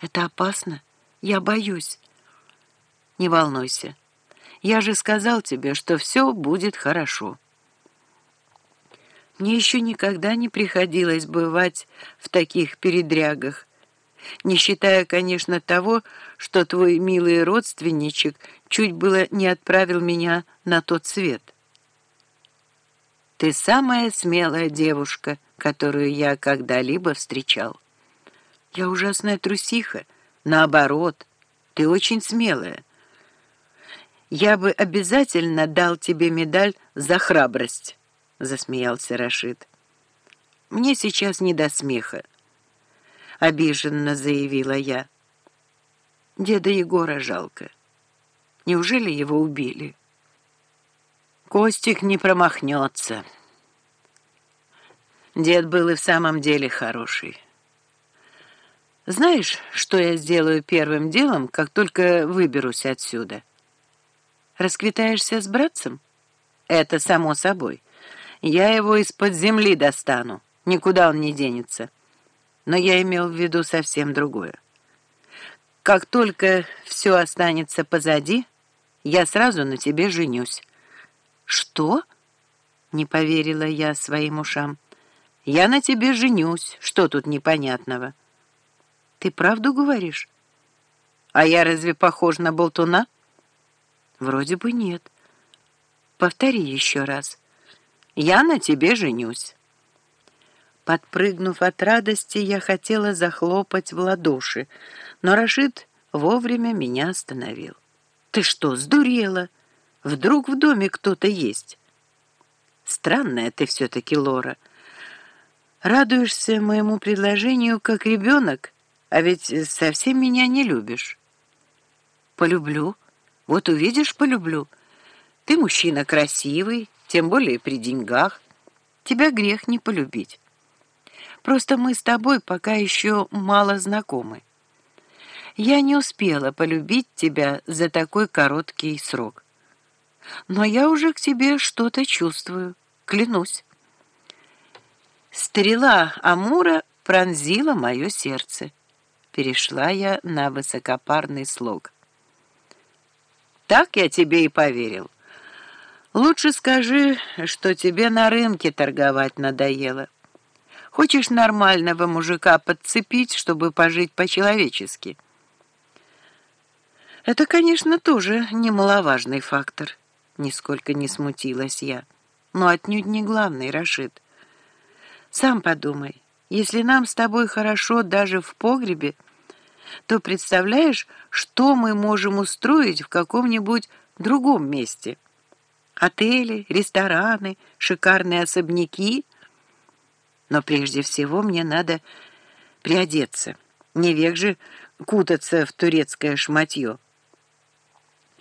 Это опасно. Я боюсь. Не волнуйся. Я же сказал тебе, что все будет хорошо. Мне еще никогда не приходилось бывать в таких передрягах, не считая, конечно, того, что твой милый родственничек чуть было не отправил меня на тот свет. Ты самая смелая девушка, которую я когда-либо встречал. Я ужасная трусиха. Наоборот, ты очень смелая. Я бы обязательно дал тебе медаль за храбрость, засмеялся Рашид. Мне сейчас не до смеха, обиженно заявила я. Деда Егора жалко. Неужели его убили? Костик не промахнется. Дед был и в самом деле хороший. Знаешь, что я сделаю первым делом, как только выберусь отсюда? Расквитаешься с братцем? Это само собой. Я его из-под земли достану. Никуда он не денется. Но я имел в виду совсем другое. Как только все останется позади, я сразу на тебе женюсь. Что? Не поверила я своим ушам. Я на тебе женюсь. Что тут непонятного? Ты правду говоришь? А я разве похож на болтуна? Вроде бы нет. Повтори еще раз. Я на тебе женюсь. Подпрыгнув от радости, я хотела захлопать в ладоши, но Рашид вовремя меня остановил. «Ты что, сдурела? Вдруг в доме кто-то есть?» «Странная ты все-таки, Лора. Радуешься моему предложению, как ребенок?» А ведь совсем меня не любишь. Полюблю. Вот увидишь, полюблю. Ты мужчина красивый, тем более при деньгах. Тебя грех не полюбить. Просто мы с тобой пока еще мало знакомы. Я не успела полюбить тебя за такой короткий срок. Но я уже к тебе что-то чувствую, клянусь. Стрела Амура пронзила мое сердце перешла я на высокопарный слог. «Так я тебе и поверил. Лучше скажи, что тебе на рынке торговать надоело. Хочешь нормального мужика подцепить, чтобы пожить по-человечески?» Это, конечно, тоже немаловажный фактор. Нисколько не смутилась я. Но отнюдь не главный, Рашид. Сам подумай, если нам с тобой хорошо даже в погребе, то представляешь, что мы можем устроить в каком-нибудь другом месте. Отели, рестораны, шикарные особняки. Но прежде всего мне надо приодеться. Не век же кутаться в турецкое шматье.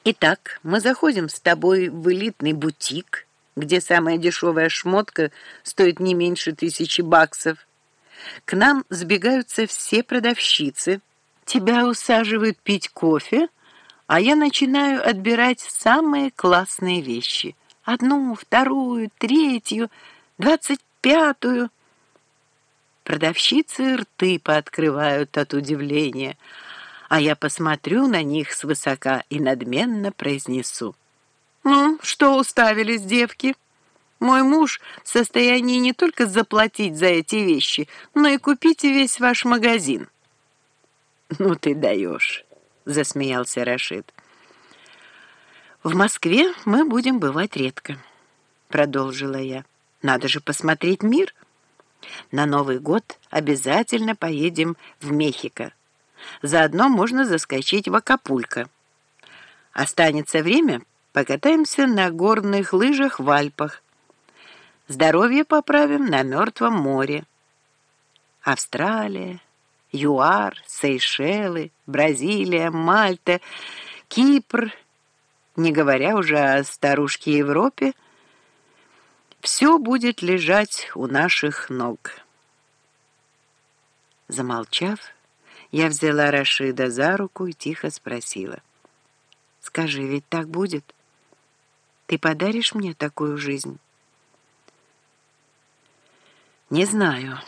Итак, мы заходим с тобой в элитный бутик, где самая дешевая шмотка стоит не меньше тысячи баксов. К нам сбегаются все продавщицы — Тебя усаживают пить кофе, а я начинаю отбирать самые классные вещи. Одну, вторую, третью, двадцать пятую. Продавщицы рты пооткрывают от удивления, а я посмотрю на них свысока и надменно произнесу. «Ну, что уставились, девки? Мой муж в состоянии не только заплатить за эти вещи, но и купить весь ваш магазин». «Ну ты даешь», — засмеялся Рашид. «В Москве мы будем бывать редко», — продолжила я. «Надо же посмотреть мир. На Новый год обязательно поедем в Мехико. Заодно можно заскочить в Акапулько. Останется время, покатаемся на горных лыжах в Альпах. Здоровье поправим на Мертвом море. Австралия, ЮАР, Сейшелы, Бразилия, Мальта, Кипр, не говоря уже о старушке Европе, все будет лежать у наших ног. Замолчав, я взяла Рашида за руку и тихо спросила. «Скажи, ведь так будет? Ты подаришь мне такую жизнь?» «Не знаю».